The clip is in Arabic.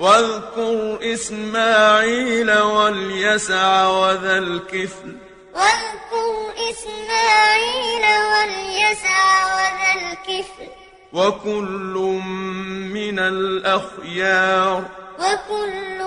واذكر إسماعيل واليسع وذا الكفل. واذكر إسماعيل واليسع وذا الكفل. وكل من الأخيار. وكل